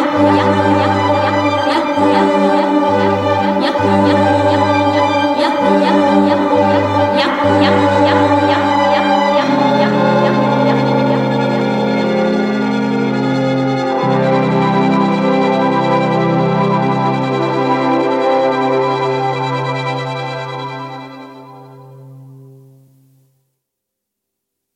娘娘娘娘